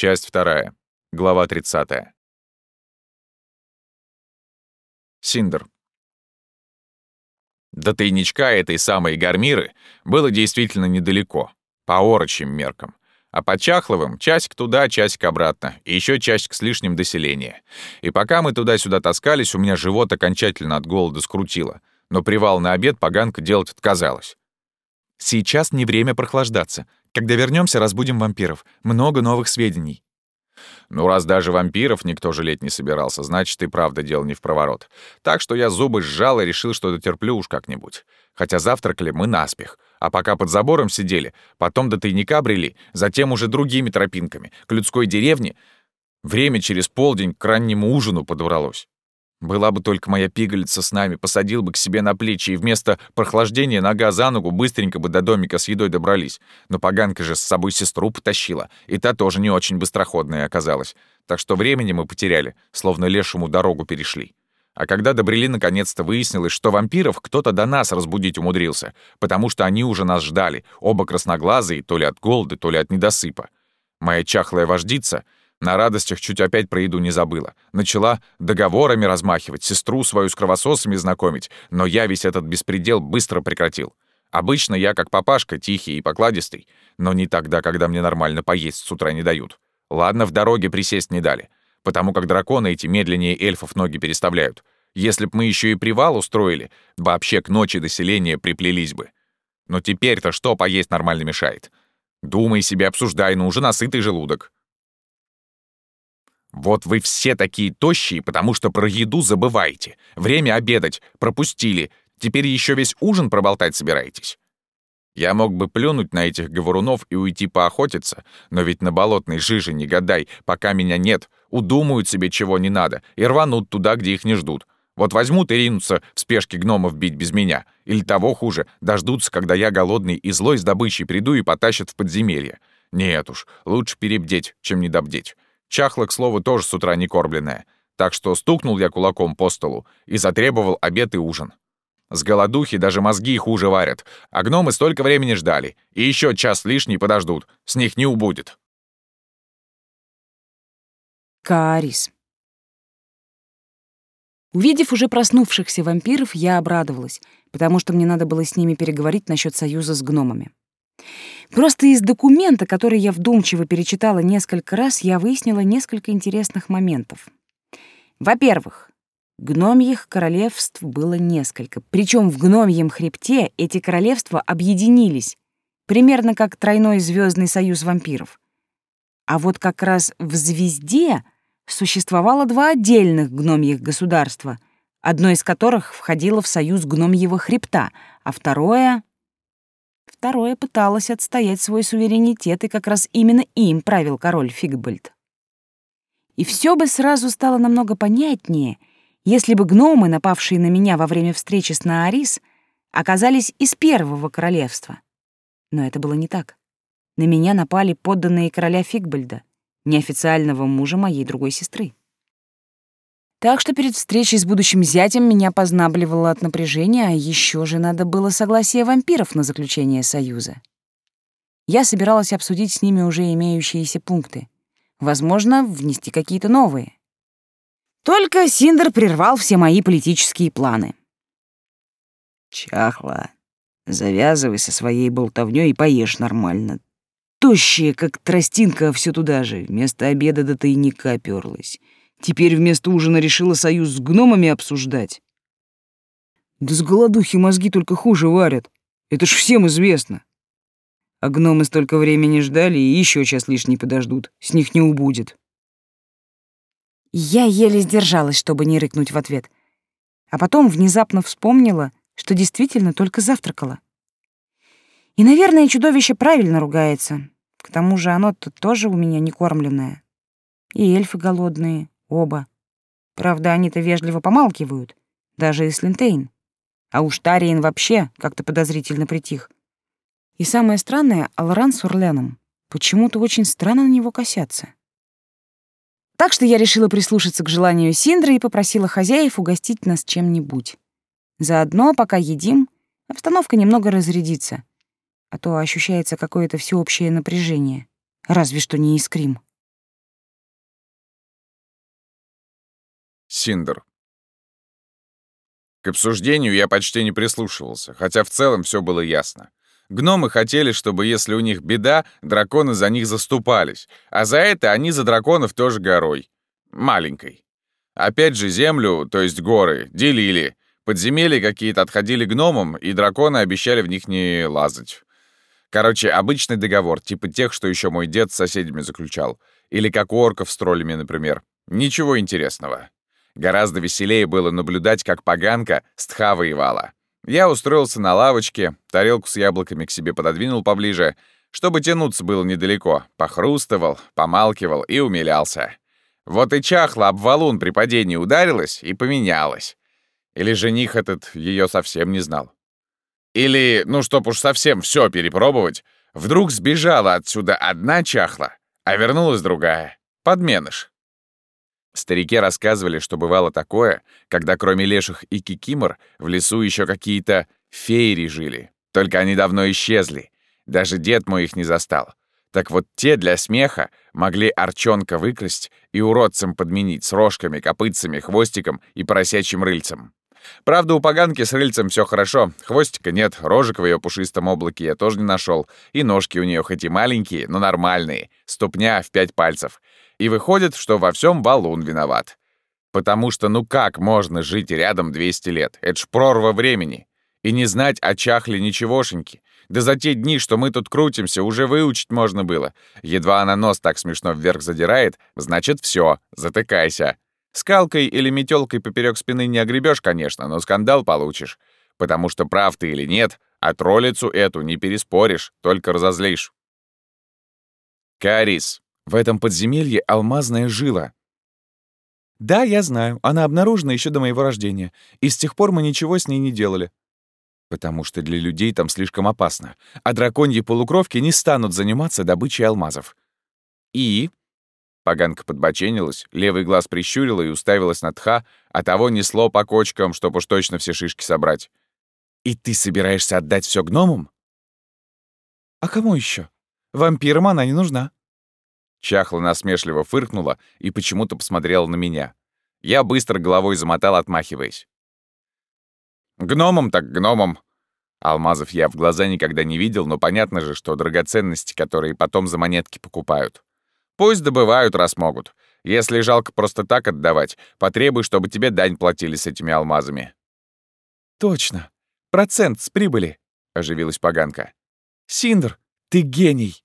Часть вторая. Глава 30. Синдер. До тайничка этой самой гармиры было действительно недалеко, по орочим меркам. А по Чахловым часик туда, часик обратно, и еще часик с лишним до селения. И пока мы туда-сюда таскались, у меня живот окончательно от голода скрутило. Но привал на обед поганка делать отказалась. «Сейчас не время прохлаждаться. Когда вернемся, разбудим вампиров. Много новых сведений». Ну, раз даже вампиров никто жалеть не собирался, значит, и правда дело не в проворот. Так что я зубы сжал и решил, что дотерплю уж как-нибудь. Хотя завтракали мы наспех. А пока под забором сидели, потом до тайника брели, затем уже другими тропинками, к людской деревне, время через полдень к раннему ужину подобралось. Была бы только моя пигалица с нами, посадил бы к себе на плечи, и вместо прохлаждения нога за ногу быстренько бы до домика с едой добрались. Но поганка же с собой сестру потащила, и та тоже не очень быстроходная оказалась. Так что времени мы потеряли, словно лешему дорогу перешли. А когда добрели, наконец-то выяснилось, что вампиров кто-то до нас разбудить умудрился, потому что они уже нас ждали, оба красноглазые, то ли от голода, то ли от недосыпа. Моя чахлая вождица — на радостях чуть опять про еду не забыла. Начала договорами размахивать, сестру свою с кровососами знакомить, но я весь этот беспредел быстро прекратил. Обычно я как папашка, тихий и покладистый, но не тогда, когда мне нормально поесть с утра не дают. Ладно, в дороге присесть не дали, потому как драконы эти медленнее эльфов ноги переставляют. Если б мы еще и привал устроили, вообще к ночи до селения приплелись бы. Но теперь-то что поесть нормально мешает? Думай себе, обсуждай, ну уже насытый желудок. Вот вы все такие тощие, потому что про еду забываете. Время обедать, пропустили. Теперь еще весь ужин проболтать собираетесь. Я мог бы плюнуть на этих говорунов и уйти поохотиться, но ведь на болотной жиже не гадай, пока меня нет, удумают себе чего не надо и рванут туда, где их не ждут. Вот возьмут и ринутся в спешке гномов бить без меня. Или того хуже, дождутся, когда я голодный и злой с добычей приду и потащат в подземелье. Нет уж, лучше перебдеть, чем недобдеть. Чахла, к слову, тоже с утра не кормленная. Так что стукнул я кулаком по столу и затребовал обед и ужин. С голодухи даже мозги хуже варят, а гномы столько времени ждали, и еще час лишний подождут, с них не убудет. Каарис. Увидев уже проснувшихся вампиров, я обрадовалась, потому что мне надо было с ними переговорить насчет союза с гномами. Просто из документа, который я вдумчиво перечитала несколько раз, я выяснила несколько интересных моментов. Во-первых, гномьих королевств было несколько, причем в гномьем хребте эти королевства объединились, примерно как тройной звездный союз вампиров. А вот как раз в звезде существовало два отдельных гномьих государства, одно из которых входило в союз гномьего хребта, а второе Второе пыталось отстоять свой суверенитет, и как раз именно им правил король Фигбальд. И все бы сразу стало намного понятнее, если бы гномы, напавшие на меня во время встречи с Наарис, оказались из первого королевства. Но это было не так. На меня напали подданные короля Фигбальда, неофициального мужа моей другой сестры. Так что перед встречей с будущим зятем меня познабливало от напряжения, а еще же надо было согласие вампиров на заключение союза. Я собиралась обсудить с ними уже имеющиеся пункты. Возможно, внести какие-то новые. Только Синдер прервал все мои политические планы. «Чахла, завязывай со своей болтовнёй и поешь нормально. Тощая, как тростинка, все туда же, вместо обеда до тайника пёрлась. Теперь вместо ужина решила союз с гномами обсуждать. Да с голодухи мозги только хуже варят. Это ж всем известно. А гномы столько времени ждали и еще час лишний подождут. С них не убудет. Я еле сдержалась, чтобы не рыкнуть в ответ. А потом внезапно вспомнила, что действительно только завтракала. И, наверное, чудовище правильно ругается. К тому же оно-то тоже у меня не кормленное. И эльфы голодные, Оба. Правда, они-то вежливо помалкивают, даже и Слинтейн. А уж Тариен вообще как-то подозрительно притих. И самое странное, Алран с Урленом почему-то очень странно на него косятся. Так что я решила прислушаться к желанию Синдры и попросила хозяев угостить нас чем-нибудь. Заодно, пока едим, обстановка немного разрядится, а то ощущается какое-то всеобщее напряжение. Разве что не искрим. Синдер. К обсуждению я почти не прислушивался, хотя в целом все было ясно. Гномы хотели, чтобы если у них беда, драконы за них заступались, а за это они за драконов тоже горой. Маленькой. Опять же, землю, то есть горы, делили. Подземелья какие-то отходили гномам, и драконы обещали в них не лазать. Короче, обычный договор, типа тех, что еще мой дед с соседями заключал. Или как у орков с троллями, например. Ничего интересного. Гораздо веселее было наблюдать, как поганка с тха воевала. Я устроился на лавочке, тарелку с яблоками к себе пододвинул поближе, чтобы тянуться было недалеко, похрустывал, помалкивал и умилялся. Вот и чахла об валун при падении ударилась и поменялась. Или жених этот ее совсем не знал. Или, ну чтоб уж совсем все перепробовать, вдруг сбежала отсюда одна чахла, а вернулась другая. Подменыш. Старики рассказывали, что бывало такое, когда кроме леших и кикимор в лесу еще какие-то феери жили. Только они давно исчезли. Даже дед мой их не застал. Так вот те для смеха могли арчонка выкрасть и уродцем подменить с рожками, копытцами, хвостиком и поросячьим рыльцем. Правда, у поганки с рыльцем все хорошо. Хвостика нет, рожек в ее пушистом облаке я тоже не нашел. И ножки у нее хоть и маленькие, но нормальные. Ступня в пять пальцев. И выходит, что во всем валун виноват. Потому что ну как можно жить рядом 200 лет? Это ж прорва времени. И не знать о чахле ничегошеньки. Да за те дни, что мы тут крутимся, уже выучить можно было. Едва она нос так смешно вверх задирает, значит, все, затыкайся. Скалкой или метелкой поперек спины не огребешь, конечно, но скандал получишь. Потому что прав ты или нет, а троллицу эту не переспоришь, только разозлишь. Карис. В этом подземелье алмазная жила. Да, я знаю. Она обнаружена еще до моего рождения. И с тех пор мы ничего с ней не делали. Потому что для людей там слишком опасно. А драконьи полукровки не станут заниматься добычей алмазов. И... Поганка подбоченилась, левый глаз прищурила и уставилась на тха, а того несло по кочкам, чтобы уж точно все шишки собрать. «И ты собираешься отдать все гномам?» «А кому еще? Вампирам она не нужна». Чахла насмешливо фыркнула и почему-то посмотрела на меня. Я быстро головой замотал, отмахиваясь. «Гномом так гномом!» Алмазов я в глаза никогда не видел, но понятно же, что драгоценности, которые потом за монетки покупают. Пусть добывают, раз могут. Если жалко просто так отдавать, потребуй, чтобы тебе дань платили с этими алмазами. «Точно. Процент с прибыли», — оживилась поганка. «Синдр, ты гений!»